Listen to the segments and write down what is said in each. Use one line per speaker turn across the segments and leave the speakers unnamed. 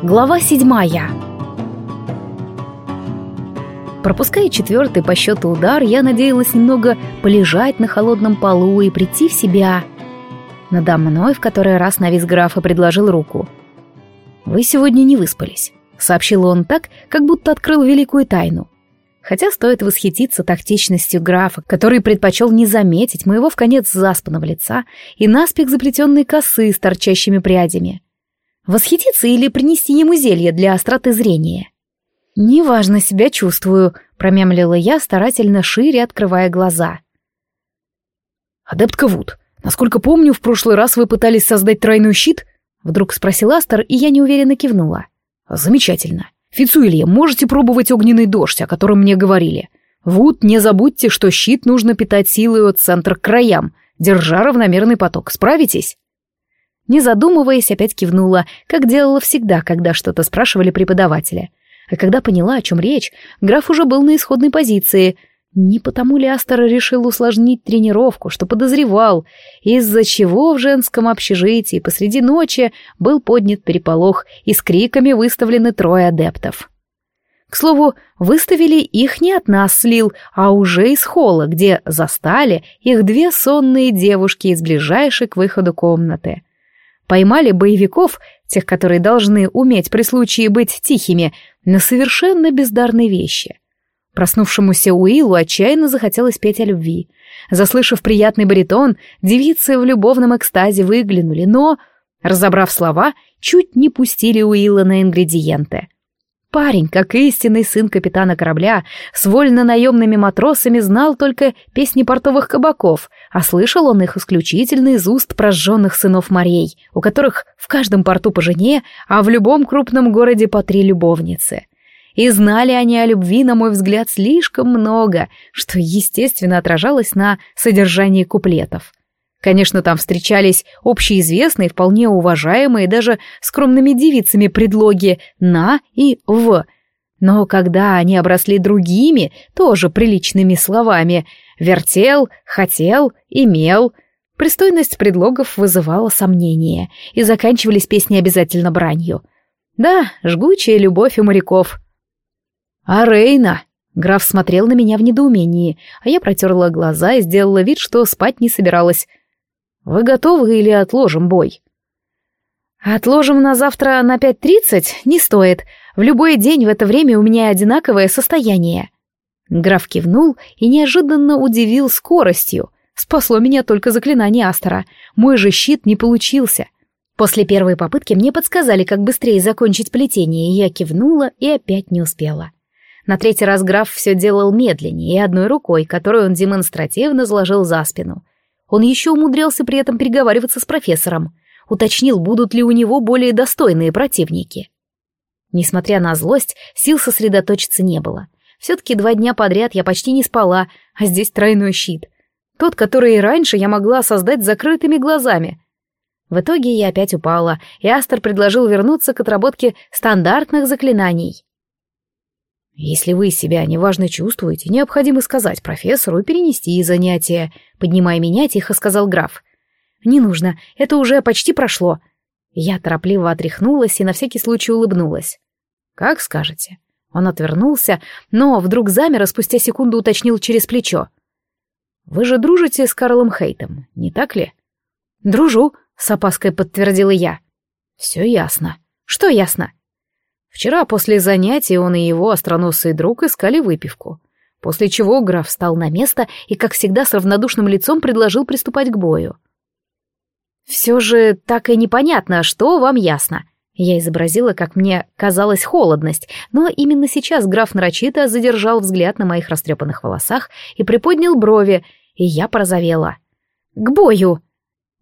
Глава седьмая. Пропуская четвертый по счету удар, я надеялась немного полежать на холодном полу и прийти в себя. Надо мной в который раз навис граф и предложил руку. «Вы сегодня не выспались», — сообщил он так, как будто открыл великую тайну. Хотя стоит восхититься тактичностью графа, который предпочел не заметить моего в конец заспанного лица и наспех заплетенной косы с торчащими прядями — Восхититься или принести ему зелье для остроты зрения? «Неважно себя чувствую», — промямлила я, старательно шире открывая глаза.
«Адептка Вуд, насколько помню, в прошлый раз вы пытались создать тройной щит?» — вдруг спросил Астер, и я неуверенно кивнула. «Замечательно. Фицуилья, можете пробовать огненный дождь, о котором мне говорили. Вуд, не забудьте, что щит нужно питать силой от центра к краям, держа равномерный поток. Справитесь?»
Не задумываясь, опять кивнула, как делала всегда, когда что-то спрашивали преподаватели. А когда поняла, о чем речь, граф уже был на исходной позиции. Не потому ли Астер решил усложнить тренировку, что подозревал, из-за чего в женском общежитии посреди ночи был поднят переполох и с криками выставлены трое адептов. К слову, выставили их не от нас слил, а уже из холла, где застали их две сонные девушки из ближайшей к выходу комнаты — Поймали боевиков, тех, которые должны уметь при случае быть тихими, на совершенно бездарные вещи. Проснувшемуся Уиллу отчаянно захотелось петь о любви. Заслышав приятный баритон, девицы в любовном экстазе выглянули, но, разобрав слова, чуть не пустили Уилла на ингредиенты — Парень, как истинный сын капитана корабля, с вольно-наемными матросами знал только песни портовых кабаков, а слышал он их исключительно из уст прожженных сынов морей, у которых в каждом порту по жене, а в любом крупном городе по три любовницы. И знали они о любви, на мой взгляд, слишком много, что, естественно, отражалось на содержании куплетов. Конечно, там встречались общеизвестные, вполне уважаемые даже скромными девицами предлоги «на» и «в». Но когда они обросли другими, тоже приличными словами «вертел», «хотел», «имел», пристойность предлогов вызывала сомнения, и заканчивались песни обязательно бранью. Да, жгучая любовь у моряков. «А Рейна?» Граф смотрел на меня в недоумении, а я протерла глаза и сделала вид, что спать не собиралась. Вы готовы или отложим бой? Отложим на завтра на пять тридцать? Не стоит. В любой день в это время у меня одинаковое состояние. Граф кивнул и неожиданно удивил скоростью. Спасло меня только заклинание Астера. Мой же щит не получился. После первой попытки мне подсказали, как быстрее закончить плетение, и я кивнула и опять не успела. На третий раз граф все делал медленнее и одной рукой, которую он демонстративно заложил за спину — он еще умудрялся при этом переговариваться с профессором, уточнил, будут ли у него более достойные противники. Несмотря на злость, сил сосредоточиться не было. Все-таки два дня подряд я почти не спала, а здесь тройной щит. Тот, который и раньше я могла создать закрытыми глазами. В итоге я опять упала, и Астер предложил вернуться к отработке стандартных заклинаний. «Если вы себя неважно чувствуете, необходимо сказать профессору и перенести занятия», — поднимая меня, тихо сказал граф. «Не нужно, это уже почти прошло». Я торопливо отряхнулась и на всякий случай улыбнулась. «Как скажете». Он отвернулся, но вдруг замер, а спустя секунду уточнил через плечо. «Вы же дружите с Карлом Хейтом, не так ли?» «Дружу», — с опаской подтвердила я. «Все ясно». «Что ясно?» Вчера после занятий он и его остроносый друг искали выпивку. После чего граф встал на место и, как всегда, с равнодушным лицом предложил приступать к бою. «Все же так и непонятно, что вам ясно». Я изобразила, как мне казалась холодность, но именно сейчас граф нарочито задержал взгляд на моих растрепанных волосах и приподнял брови, и я порозовела. «К бою!»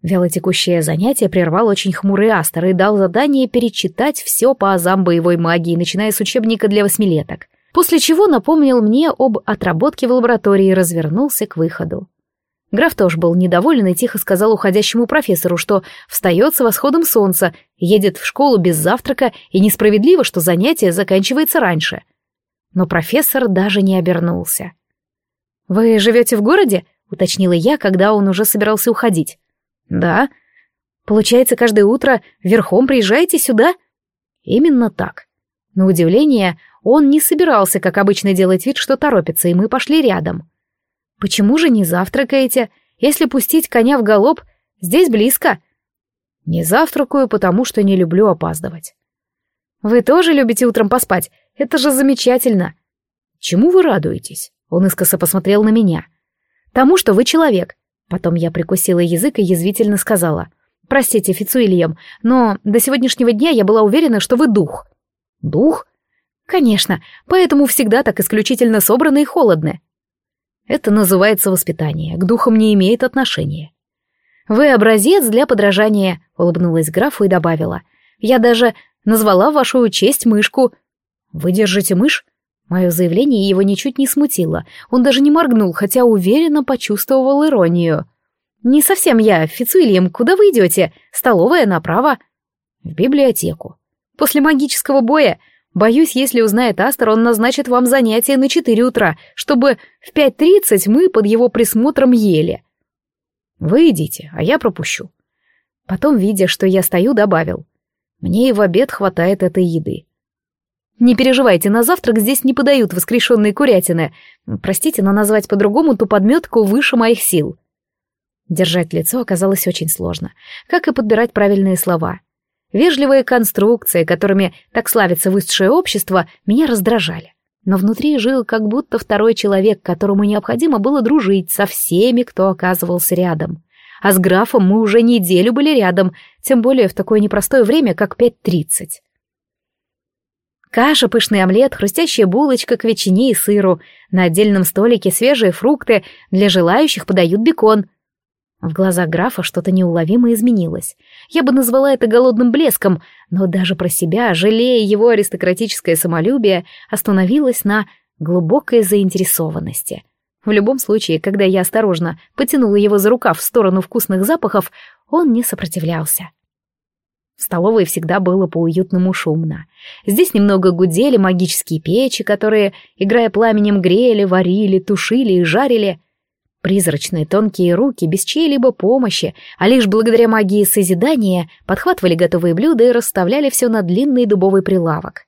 Вялотекущее занятие прервал очень хмурый Астер и дал задание перечитать все по азам боевой магии, начиная с учебника для восьмилеток. После чего напомнил мне об отработке в лаборатории и развернулся к выходу. Граф тоже был недоволен и тихо сказал уходящему профессору, что встает с восходом солнца, едет в школу без завтрака и несправедливо, что занятие заканчивается раньше. Но профессор даже не обернулся. «Вы живете в городе?» — уточнила я, когда он уже собирался уходить. «Да. Получается, каждое утро верхом приезжаете сюда?» Именно так. На удивление, он не собирался, как обычно, делать вид, что торопится, и мы пошли рядом. «Почему же не завтракаете? Если пустить коня в галоп, здесь близко». «Не завтракаю, потому что не люблю опаздывать». «Вы тоже любите утром поспать? Это же замечательно!» «Чему вы радуетесь?» Он искоса посмотрел на меня. «Тому, что вы человек». Потом я прикусила язык и язвительно сказала. «Простите, Фицуильям, но до сегодняшнего дня я была уверена, что вы дух». «Дух?» «Конечно, поэтому всегда так исключительно собраны и холодны». «Это называется воспитание, к духам не имеет отношения». «Вы образец для подражания», — улыбнулась графу и добавила. «Я даже назвала вашу честь мышку». «Вы держите мышь?» Мое заявление его ничуть не смутило. Он даже не моргнул, хотя уверенно почувствовал иронию. «Не совсем я, Фицуильям, куда вы идете? Столовая направо». «В библиотеку». «После магического боя? Боюсь, если узнает Астер, он назначит вам занятие на четыре утра, чтобы в пять тридцать мы под его присмотром ели». «Вы идите, а я пропущу». Потом, видя, что я стою, добавил. «Мне и в обед хватает этой еды. Не переживайте, на завтрак здесь не подают воскрешенные курятины. Простите, но назвать по-другому ту подметку выше моих сил. Держать лицо оказалось очень сложно, как и подбирать правильные слова. Вежливые конструкции, которыми так славится высшее общество, меня раздражали. Но внутри жил как будто второй человек, которому необходимо было дружить со всеми, кто оказывался рядом. А с графом мы уже неделю были рядом, тем более в такое непростое время, как пять тридцать. Каша, пышный омлет, хрустящая булочка к ветчине и сыру. На отдельном столике свежие фрукты, для желающих подают бекон. В глазах графа что-то неуловимо изменилось. Я бы назвала это голодным блеском, но даже про себя, жалея его аристократическое самолюбие, остановилась на глубокой заинтересованности. В любом случае, когда я осторожно потянула его за рукав в сторону вкусных запахов, он не сопротивлялся. В столовой всегда было по-уютному шумно. Здесь немного гудели магические печи, которые, играя пламенем, грели, варили, тушили и жарили. Призрачные тонкие руки без чьей-либо помощи, а лишь благодаря магии созидания, подхватывали готовые блюда и расставляли все на длинный дубовый прилавок.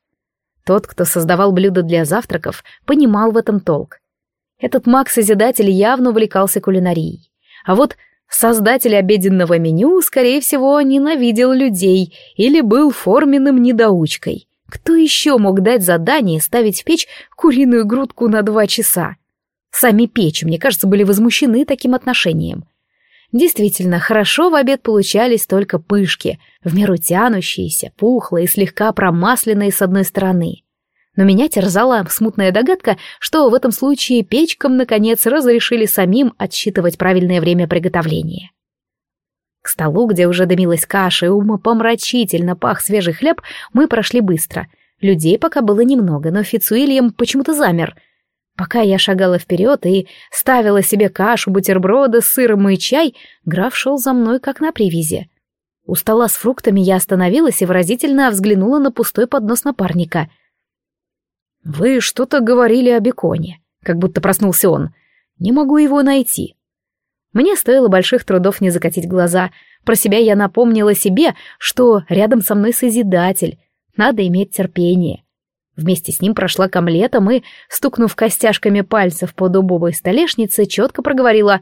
Тот, кто создавал блюда для завтраков, понимал в этом толк. Этот маг-созидатель явно увлекался кулинарией. А вот Создатель обеденного меню, скорее всего, ненавидел людей или был форменным недоучкой. Кто еще мог дать задание ставить в печь куриную грудку на два часа? Сами печи, мне кажется, были возмущены таким отношением. Действительно, хорошо в обед получались только пышки, в меру тянущиеся, пухлые, слегка промасленные с одной стороны но меня терзала смутная догадка, что в этом случае печкам, наконец, разрешили самим отсчитывать правильное время приготовления. К столу, где уже дымилась каша и умопомрачительно пах свежий хлеб, мы прошли быстро. Людей пока было немного, но Фицуильям почему-то замер. Пока я шагала вперед и ставила себе кашу, бутерброды сыром и чай, граф шел за мной, как на привязи. У стола с фруктами я остановилась и выразительно взглянула на пустой поднос напарника — «Вы что-то говорили о беконе», как будто проснулся он. «Не могу его найти». Мне стоило больших трудов не закатить глаза. Про себя я напомнила себе, что рядом со мной Созидатель. Надо иметь терпение. Вместе с ним прошла к омлетам и, стукнув костяшками пальцев по дубовой столешнице, четко проговорила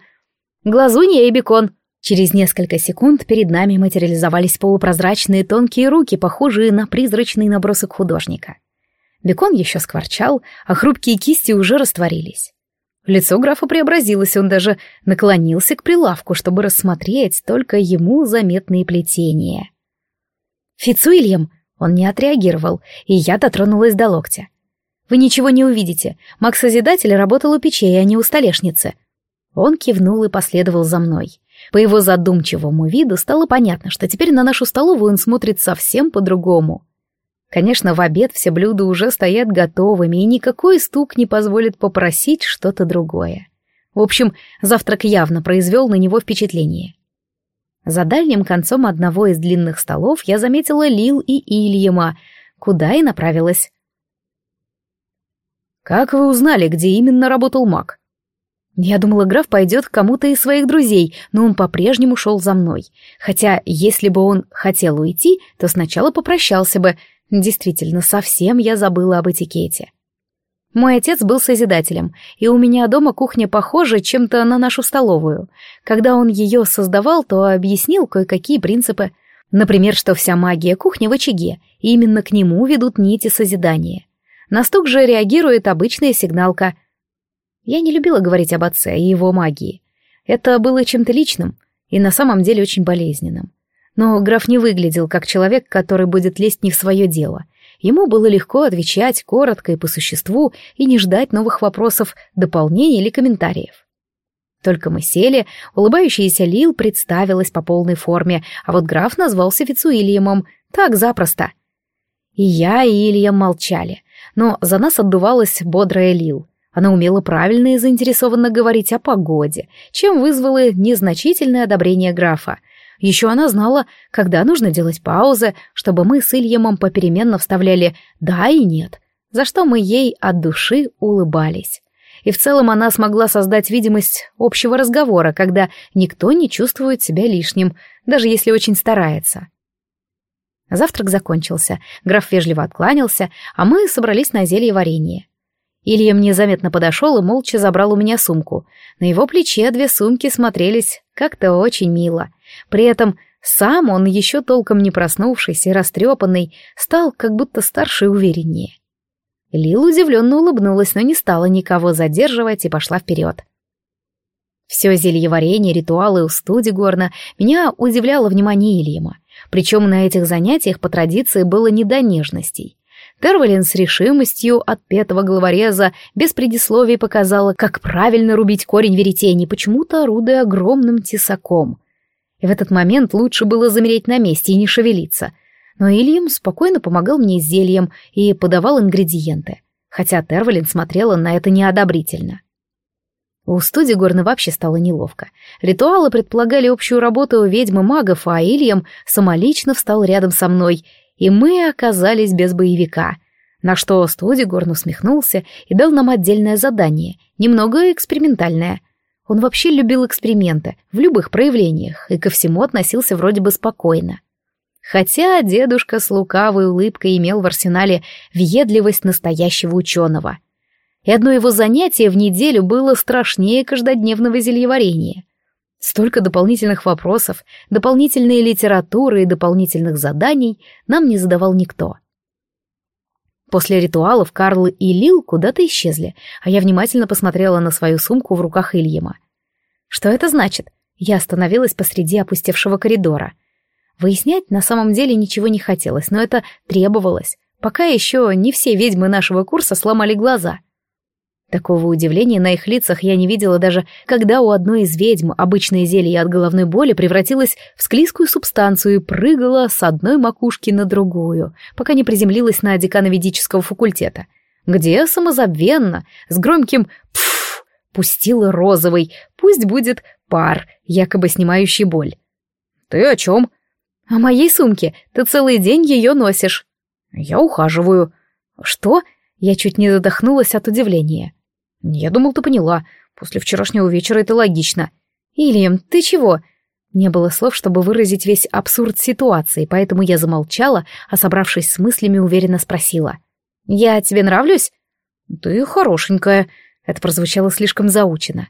«Глазунья и бекон». Через несколько секунд перед нами материализовались полупрозрачные тонкие руки, похожие на призрачный набросок художника. Бекон еще скворчал, а хрупкие кисти уже растворились. Лицо графа преобразилось, он даже наклонился к прилавку, чтобы рассмотреть только ему заметные плетения. «Фицуильям!» Он не отреагировал, и я дотронулась до локтя. «Вы ничего не увидите. Макс-созидатель работал у печей, а не у столешницы». Он кивнул и последовал за мной. По его задумчивому виду стало понятно, что теперь на нашу столовую он смотрит совсем по-другому. Конечно, в обед все блюда уже стоят готовыми, и никакой стук не позволит попросить что-то другое. В общем, завтрак явно произвел на него впечатление. За дальним концом одного из длинных столов я заметила Лил и Ильяма, куда и направилась. «Как вы узнали, где именно работал маг?» Я думала, граф пойдет к кому-то из своих друзей, но он по-прежнему шел за мной. Хотя, если бы он хотел уйти, то сначала попрощался бы, Действительно, совсем я забыла об этикете. Мой отец был созидателем, и у меня дома кухня похожа чем-то на нашу столовую. Когда он ее создавал, то объяснил кое-какие принципы. Например, что вся магия кухни в очаге, и именно к нему ведут нити созидания. На стук же реагирует обычная сигналка. Я не любила говорить об отце и его магии. Это было чем-то личным и на самом деле очень болезненным. Но граф не выглядел как человек, который будет лезть не в свое дело. Ему было легко отвечать коротко и по существу и не ждать новых вопросов, дополнений или комментариев. Только мы сели, улыбающаяся Лил представилась по полной форме, а вот граф назвался Фицуильямом, так запросто. И я, и Илья молчали, но за нас отдувалась бодрая Лил. Она умела правильно и заинтересованно говорить о погоде, чем вызвало незначительное одобрение графа. Еще она знала, когда нужно делать паузы, чтобы мы с Ильямом попеременно вставляли «да» и «нет», за что мы ей от души улыбались. И в целом она смогла создать видимость общего разговора, когда никто не чувствует себя лишним, даже если очень старается. Завтрак закончился, граф вежливо откланялся, а мы собрались на зелье варенье. Илья мне заметно подошел и молча забрал у меня сумку. На его плече две сумки смотрелись как-то очень мило. При этом сам он, еще толком не проснувшийся и растрепанный, стал как будто старше и увереннее. Лил удивленно улыбнулась, но не стала никого задерживать и пошла вперед. Все зельеварение, ритуалы у студи горна меня удивляло внимание Ильяма. Причем на этих занятиях по традиции было не до нежностей. Тервалин с решимостью отпетого головореза без предисловий показала, как правильно рубить корень веретений, почему-то орудуя огромным тесаком. И в этот момент лучше было замереть на месте и не шевелиться. Но Ильям спокойно помогал мне зельем и подавал ингредиенты, хотя Тервалин смотрела на это неодобрительно. У студии Горны вообще стало неловко. Ритуалы предполагали общую работу ведьмы магов, а Ильям самолично встал рядом со мной, и мы оказались без боевика. На что Студигорн усмехнулся и дал нам отдельное задание, немного экспериментальное. Он вообще любил эксперименты, в любых проявлениях, и ко всему относился вроде бы спокойно. Хотя дедушка с лукавой улыбкой имел в арсенале въедливость настоящего ученого — и одно его занятие в неделю было страшнее каждодневного зельеварения. Столько дополнительных вопросов, дополнительной литературы и дополнительных заданий нам не задавал никто. После ритуалов Карл и Лил куда-то исчезли, а я внимательно посмотрела на свою сумку в руках Ильяма. Что это значит? Я остановилась посреди опустевшего коридора. Выяснять на самом деле ничего не хотелось, но это требовалось. Пока еще не все ведьмы нашего курса сломали глаза — Такого удивления на их лицах я не видела даже, когда у одной из ведьм обычное зелье от головной боли превратилось в склизкую субстанцию и прыгала с одной макушки на другую, пока не приземлилась на декана ведического факультета, где самозабвенно, с громким «пф» пустила розовый, пусть будет пар, якобы снимающий боль. «Ты о чем?» «О моей сумке. Ты целый день ее носишь». «Я ухаживаю». «Что?» Я чуть не задохнулась от удивления. «Я думал, ты поняла. После вчерашнего вечера это логично». «Ильям, ты чего?» Не было слов, чтобы выразить весь абсурд ситуации, поэтому я замолчала, а собравшись с мыслями, уверенно спросила. «Я тебе нравлюсь?» «Ты хорошенькая», — это прозвучало слишком заучено.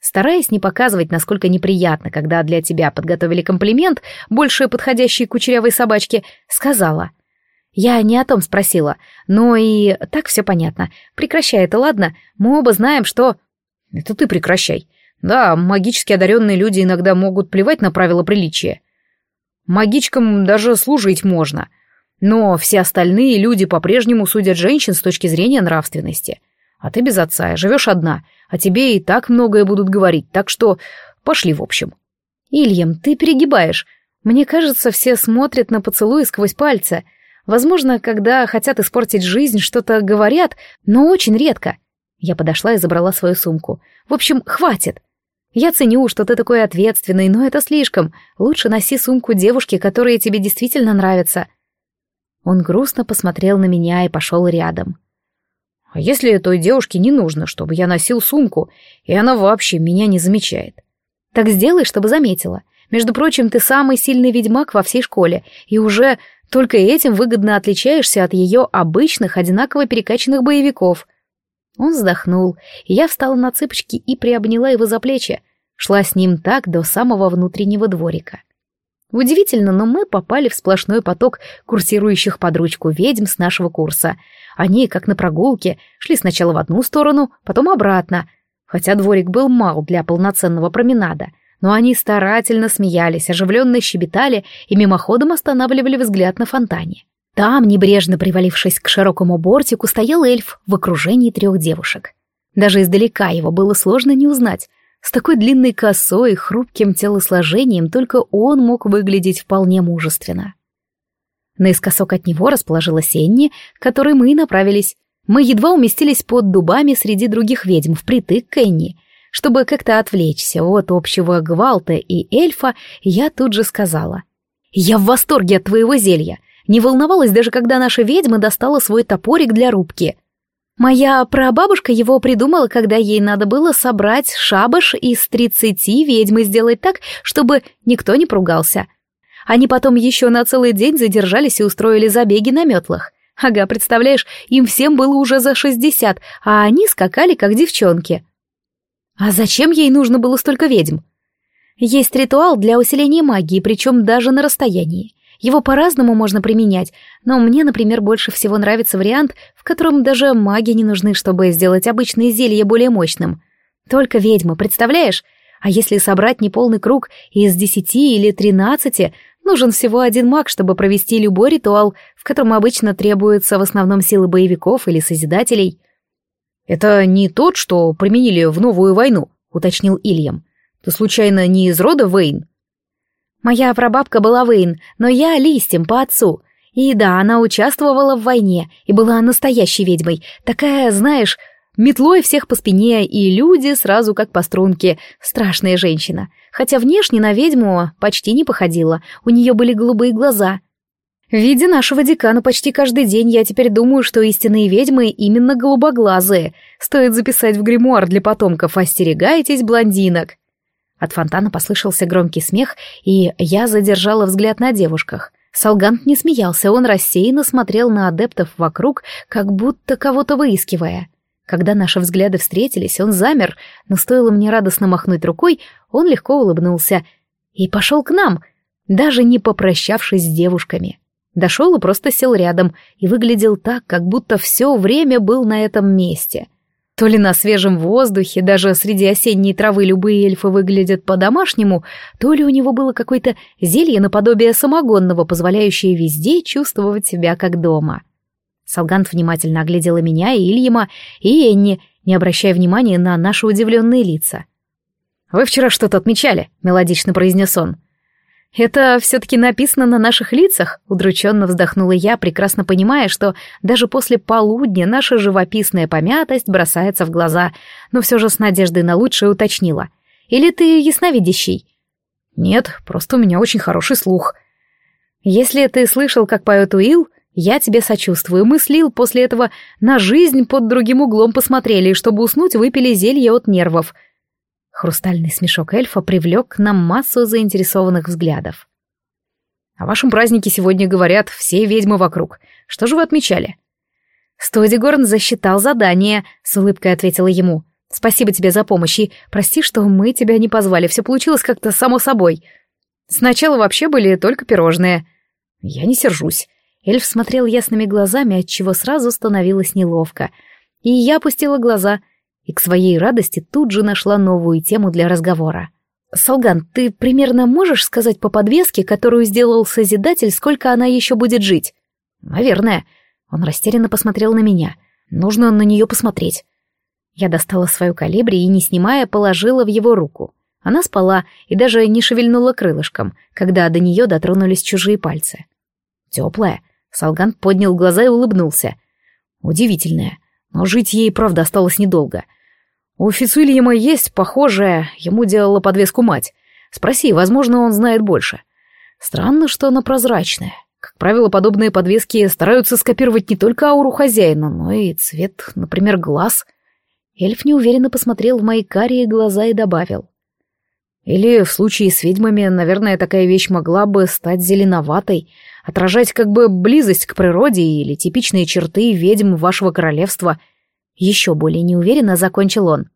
Стараясь не показывать, насколько неприятно, когда для тебя подготовили комплимент, больше подходящий кучерявой собачке, сказала — я не о том спросила, но и так все понятно. Прекращай это, ладно? Мы оба знаем, что... Это ты прекращай. Да, магически одаренные люди иногда могут плевать на правила приличия. Магичкам даже служить можно. Но все остальные люди по-прежнему судят женщин с точки зрения нравственности. А ты без отца, живешь одна, а тебе и так многое будут говорить, так что пошли в общем. Ильям, ты перегибаешь. Мне кажется, все смотрят на поцелуи сквозь пальцы — Возможно, когда хотят испортить жизнь, что-то говорят, но очень редко. Я подошла и забрала свою сумку. В общем, хватит. Я ценю, что ты такой ответственный, но это слишком. Лучше носи сумку девушки, которые тебе действительно нравятся. Он грустно посмотрел на меня и пошел рядом. А если той девушке не нужно, чтобы я носил сумку, и она вообще меня не замечает? Так сделай, чтобы заметила. Между прочим, ты самый сильный ведьмак во всей школе, и уже только этим выгодно отличаешься от ее обычных, одинаково перекачанных боевиков. Он вздохнул, и я встала на цыпочки и приобняла его за плечи, шла с ним так до самого внутреннего дворика. Удивительно, но мы попали в сплошной поток курсирующих под ручку ведьм с нашего курса. Они, как на прогулке, шли сначала в одну сторону, потом обратно, хотя дворик был мал для полноценного променада — но они старательно смеялись, оживленно щебетали и мимоходом останавливали взгляд на фонтане. Там, небрежно привалившись к широкому бортику, стоял эльф в окружении трех девушек. Даже издалека его было сложно не узнать. С такой длинной косой и хрупким телосложением только он мог выглядеть вполне мужественно. Наискосок от него расположилась Энни, к которой мы и направились. Мы едва уместились под дубами среди других ведьм впритык к Энни, чтобы как-то отвлечься от общего гвалта и эльфа, я тут же сказала. «Я в восторге от твоего зелья. Не волновалась даже, когда наша ведьма достала свой топорик для рубки. Моя прабабушка его придумала, когда ей надо было собрать шабаш из тридцати ведьм и сделать так, чтобы никто не пругался. Они потом еще на целый день задержались и устроили забеги на метлах. Ага, представляешь, им всем было уже за шестьдесят, а они скакали, как девчонки. А зачем ей нужно было столько ведьм? Есть ритуал для усиления магии, причем даже на расстоянии. Его по-разному можно применять, но мне, например, больше всего нравится вариант, в котором даже маги не нужны, чтобы сделать обычное зелье более мощным. Только ведьмы, представляешь? А если собрать неполный круг из десяти или тринадцати, нужен всего один маг, чтобы провести любой ритуал, в котором обычно требуются в основном силы боевиков или созидателей.
«Это не тот, что применили в новую войну», — уточнил Ильям. «Ты случайно не из рода Вейн?»
«Моя прабабка была Вейн, но я листьем по отцу. И да, она участвовала в войне и была настоящей ведьмой. Такая, знаешь, метлой всех по спине, и люди сразу как по струнке. Страшная женщина. Хотя внешне на ведьму почти не походила, у нее были голубые глаза, Видя нашего декана почти каждый день, я теперь думаю, что истинные ведьмы именно голубоглазые. Стоит записать в гримуар для потомков «Остерегайтесь, блондинок». От фонтана послышался громкий смех, и я задержала взгляд на девушках. Солгант не смеялся, он рассеянно смотрел на адептов вокруг, как будто кого-то выискивая. Когда наши взгляды встретились, он замер, но стоило мне радостно махнуть рукой, он легко улыбнулся и пошел к нам, даже не попрощавшись с девушками. Дошел и просто сел рядом, и выглядел так, как будто все время был на этом месте. То ли на свежем воздухе, даже среди осенней травы любые эльфы выглядят по-домашнему, то ли у него было какое-то зелье наподобие самогонного, позволяющее везде чувствовать себя как дома. Салгант внимательно оглядела меня и Ильяма, и Энни, не обращая внимания на наши удивленные лица.
«Вы вчера что-то отмечали», — мелодично произнес он.
«Это все-таки написано на наших лицах?» — удрученно вздохнула я, прекрасно понимая, что даже после полудня наша живописная помятость бросается в глаза, но все же с надеждой на лучшее уточнила. «Или ты ясновидящий?»
«Нет, просто у меня очень хороший слух».
«Если ты слышал, как поет Уилл, я тебе сочувствую. Мы слил после этого на жизнь под другим углом посмотрели, и чтобы уснуть, выпили зелье от нервов. Хрустальный смешок эльфа привлек к нам массу заинтересованных взглядов.
«О вашем празднике сегодня говорят все ведьмы вокруг. Что же вы отмечали?»
«Стодигорн засчитал задание», — с улыбкой ответила ему. «Спасибо тебе за помощь и прости, что мы тебя не позвали. Все получилось как-то само собой. Сначала вообще были только пирожные».
«Я не сержусь».
Эльф смотрел ясными глазами, отчего сразу становилось неловко. И я опустила глаза — и к своей радости тут же нашла новую тему для разговора. «Солган, ты примерно можешь сказать по подвеске, которую сделал Созидатель, сколько она еще будет жить?»
«Наверное». Он растерянно посмотрел на меня. «Нужно на нее посмотреть».
Я достала свою калибри и, не снимая, положила в его руку. Она спала и даже не шевельнула крылышком, когда до нее дотронулись чужие пальцы.
«Теплая». Солган поднял глаза и улыбнулся. «Удивительная. Но жить ей, правда, осталось недолго. У Фицуильяма есть похожая, ему делала подвеску мать. Спроси, возможно, он знает больше. Странно, что она прозрачная. Как правило, подобные подвески стараются скопировать не только ауру хозяина, но и цвет, например, глаз.
Эльф неуверенно посмотрел в мои карие глаза и добавил.
Или в случае с ведьмами, наверное, такая вещь могла бы стать зеленоватой, отражать как бы близость к природе или типичные черты ведьм вашего королевства. Еще более неуверенно закончил он.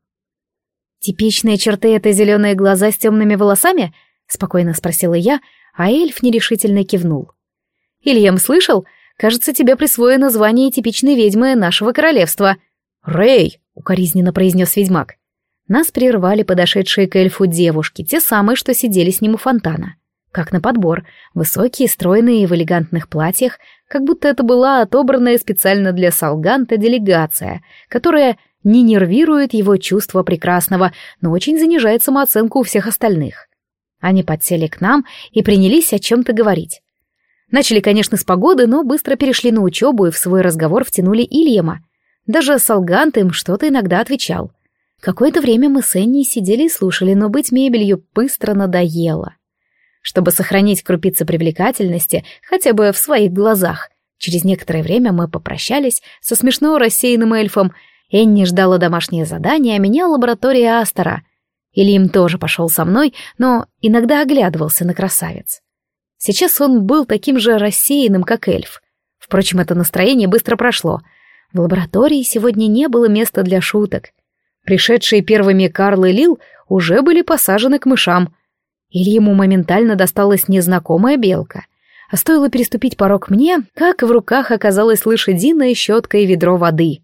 «Типичные черты — это зеленые глаза с темными волосами?» — спокойно спросила я, а эльф нерешительно кивнул. «Ильям, слышал? Кажется, тебе присвоено звание типичной ведьмы нашего королевства».
«Рэй!» — укоризненно произнес ведьмак.
Нас прервали подошедшие к эльфу девушки, те самые, что сидели с ним у фонтана. Как на подбор, высокие, стройные в элегантных платьях, как будто это была отобранная специально для Салганта делегация, которая не нервирует его чувство прекрасного, но очень занижает самооценку у всех остальных. Они подсели к нам и принялись о чем-то говорить. Начали, конечно, с погоды, но быстро перешли на учебу и в свой разговор втянули Ильяма. Даже Салгант им что-то иногда отвечал. Какое-то время мы с Энни сидели и слушали, но быть мебелью быстро надоело. Чтобы сохранить крупицы привлекательности, хотя бы в своих глазах, через некоторое время мы попрощались со смешно рассеянным эльфом. Энни ждала домашнее задание, а меня лаборатория Астера. Ильим тоже пошел со мной, но иногда оглядывался на красавец. Сейчас он был таким же рассеянным, как эльф. Впрочем, это настроение быстро прошло. В лаборатории сегодня не было места для шуток. Пришедшие первыми Карл и Лил уже были посажены к мышам. Или ему моментально досталась незнакомая белка. А стоило переступить порог мне, как в руках оказалась лошадиная щетка и ведро воды.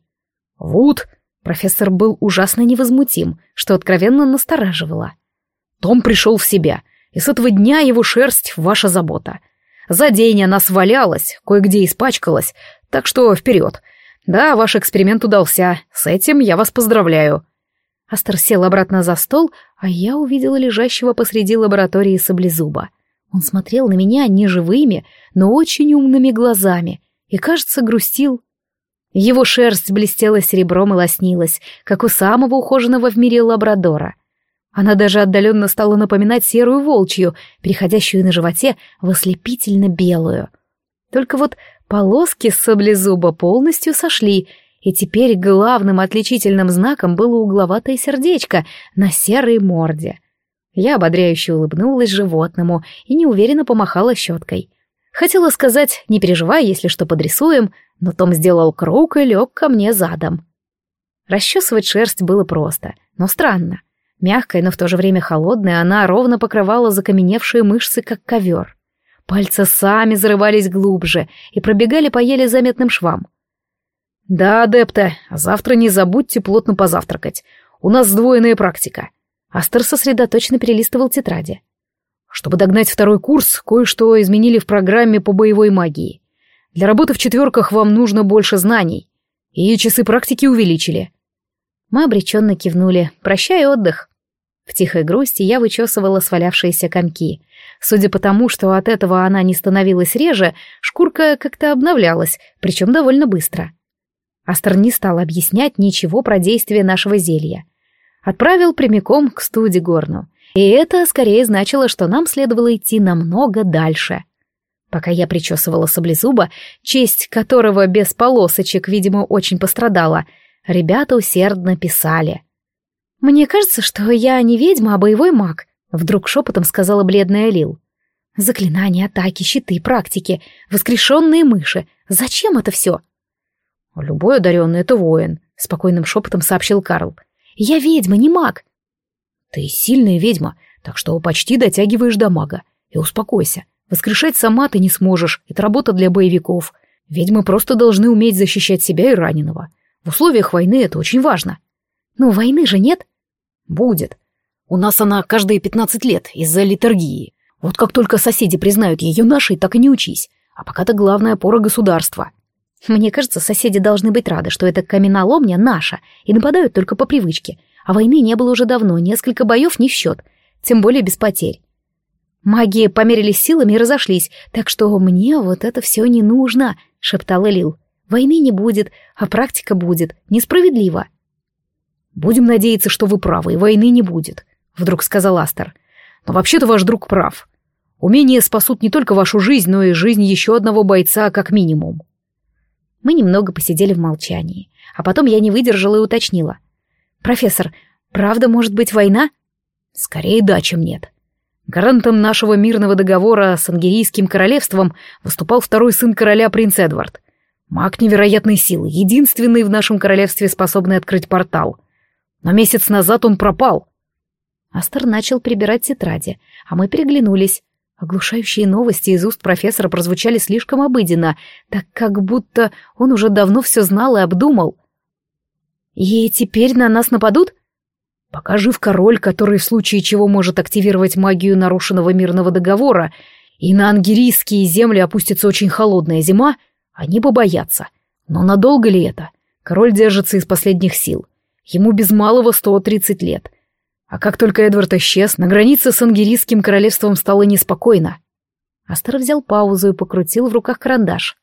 «Вуд!»
Профессор был ужасно невозмутим, что откровенно настораживало.
Том пришел в себя, и с этого дня его шерсть — ваша забота. За день она свалялась, кое-где испачкалась, так что вперед. Да, ваш эксперимент удался, с этим я вас поздравляю.
Астер сел обратно за стол, а я увидела лежащего посреди лаборатории саблезуба. Он смотрел на меня не живыми, но очень умными глазами и, кажется, грустил. Его шерсть блестела серебром и лоснилась, как у самого ухоженного в мире лабрадора. Она даже отдаленно стала напоминать серую волчью, переходящую на животе в ослепительно белую. Только вот полоски с саблезуба полностью сошли — и теперь главным отличительным знаком было угловатое сердечко на серой морде. Я ободряюще улыбнулась животному и неуверенно помахала щеткой. Хотела сказать, не переживай, если что подрисуем, но Том сделал круг и лег ко мне задом. Расчесывать шерсть было просто, но странно. Мягкая, но в то же время холодная, она ровно покрывала закаменевшие мышцы, как ковер. Пальцы сами зарывались глубже и пробегали по еле заметным швам.
«Да, адепта, завтра не забудьте плотно позавтракать. У нас сдвоенная практика».
Астер сосредоточенно перелистывал тетради.
«Чтобы догнать второй курс, кое-что изменили в программе по боевой магии. Для работы в четверках вам нужно больше знаний. И часы практики увеличили».
Мы обреченно кивнули, прощай отдых. В тихой грусти я вычесывала свалявшиеся комки. Судя по тому, что от этого она не становилась реже, шкурка как-то обновлялась, причем довольно быстро. Астер не стал объяснять ничего про действие нашего зелья. Отправил прямиком к студе горну. И это скорее значило, что нам следовало идти намного дальше. Пока я причесывала саблезуба, честь которого без полосочек, видимо, очень пострадала, ребята усердно писали. «Мне кажется, что я не ведьма, а боевой маг», — вдруг шепотом сказала бледная Лил. «Заклинания, атаки, щиты, практики, воскрешенные мыши. Зачем это все?»
«Любой одаренный — это воин», — спокойным шепотом сообщил Карл.
«Я ведьма, не маг».
«Ты сильная ведьма, так что почти дотягиваешь до мага. И успокойся. Воскрешать сама ты не сможешь, это работа для боевиков. Ведьмы просто должны уметь защищать себя и раненого. В условиях войны это очень важно».
«Но войны же нет?»
«Будет. У нас она каждые пятнадцать лет из-за литургии. Вот как только соседи признают ее нашей, так и не учись. А пока ты главная опора государства».
Мне кажется, соседи должны быть рады, что эта каменоломня наша, и нападают только по привычке. А войны не было уже давно, несколько боев не в счет, тем более без потерь. Маги померились силами и разошлись, так что мне вот это все не нужно, шептала Лил. Войны не будет, а практика будет. Несправедливо.
Будем надеяться, что вы правы, и войны не будет, вдруг сказал Астер. Но вообще-то ваш друг прав. Умения спасут не только вашу жизнь, но и жизнь еще одного бойца как минимум.
Мы немного посидели в молчании, а потом я не выдержала и уточнила. «Профессор, правда может быть война?»
Скорее да, чем нет. Гарантом нашего мирного договора с Ангерийским королевством выступал второй сын короля принц Эдвард. Маг невероятной силы, единственный в нашем королевстве способный открыть портал. Но месяц назад он пропал.
Астер начал прибирать тетради, а мы переглянулись. Оглушающие новости из уст профессора прозвучали слишком обыденно, так как будто он уже давно все знал и обдумал. «И теперь на нас нападут?»
Пока жив король, который в случае чего может активировать магию нарушенного мирного договора, и на ангерийские земли опустится очень холодная зима, они побоятся. Но надолго ли это? Король держится из последних сил. Ему без малого 130 лет. А как только Эдвард исчез, на границе с ангерийским королевством стало неспокойно.
Астер взял паузу и покрутил в руках карандаш.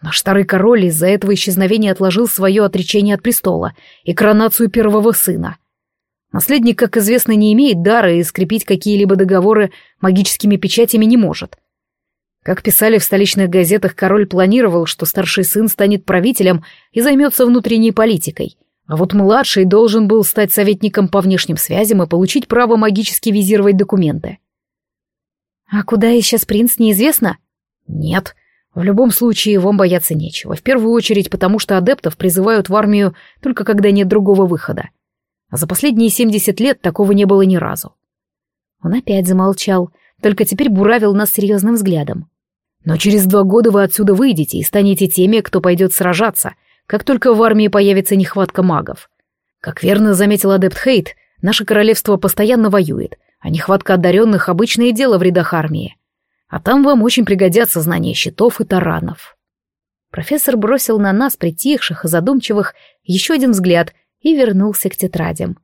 Наш старый король из-за этого исчезновения отложил свое отречение от престола и коронацию первого сына. Наследник, как известно, не имеет дара и скрепить какие-либо договоры магическими печатями не может. Как писали в столичных газетах, король планировал, что старший сын станет правителем и займется внутренней политикой, а вот младший должен был стать советником по внешним связям и получить право магически визировать документы.
«А куда исчез принц, неизвестно?»
«Нет. В любом случае, вам бояться нечего. В первую очередь, потому что адептов призывают в армию только когда нет другого выхода. А за последние семьдесят лет такого не было ни разу».
Он опять замолчал, только теперь буравил нас серьезным взглядом.
«Но через два года вы отсюда выйдете и станете теми, кто пойдет сражаться, как только в армии появится нехватка магов. Как верно заметил адепт Хейт, наше королевство постоянно воюет, а нехватка одаренных — обычное дело в рядах армии. А там вам очень пригодятся знания щитов и таранов.
Профессор бросил на нас, притихших и задумчивых, еще один взгляд и вернулся к тетрадям.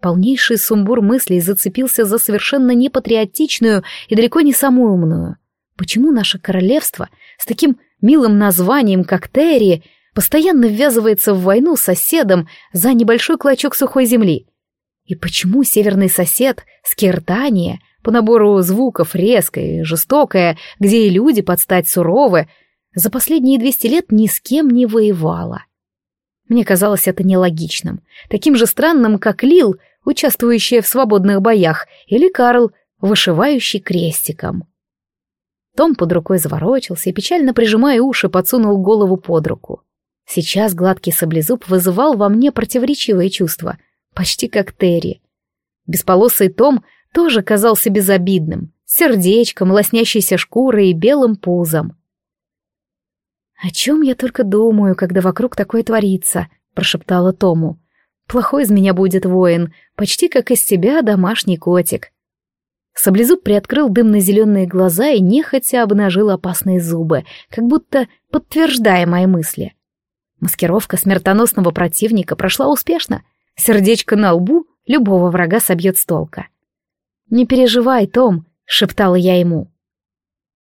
Полнейший сумбур мыслей зацепился за совершенно непатриотичную и далеко не самую умную. Почему наше королевство с таким милым названием, как Терри, постоянно ввязывается в войну с соседом за небольшой клочок сухой земли? И почему северный сосед, Скиртания, по набору звуков резкая и жестокая, где и люди под стать суровы, за последние двести лет ни с кем не воевала? Мне казалось это нелогичным, таким же странным, как Лил, участвующая в свободных боях, или Карл, вышивающий крестиком. Том под рукой заворочился и, печально прижимая уши, подсунул голову под руку. Сейчас гладкий саблезуб вызывал во мне противоречивые чувства, почти как Терри. Бесполосый Том тоже казался безобидным, сердечком, лоснящейся шкурой и белым пузом. «О чем я только думаю, когда вокруг такое творится», — прошептала Тому. «Плохой из меня будет воин, почти как из тебя домашний котик». Саблезуб приоткрыл дымно-зеленые глаза и нехотя обнажил опасные зубы, как будто подтверждая мои мысли. Маскировка смертоносного противника прошла успешно. Сердечко на лбу любого врага собьет с толка. «Не переживай, Том», — шептала я ему.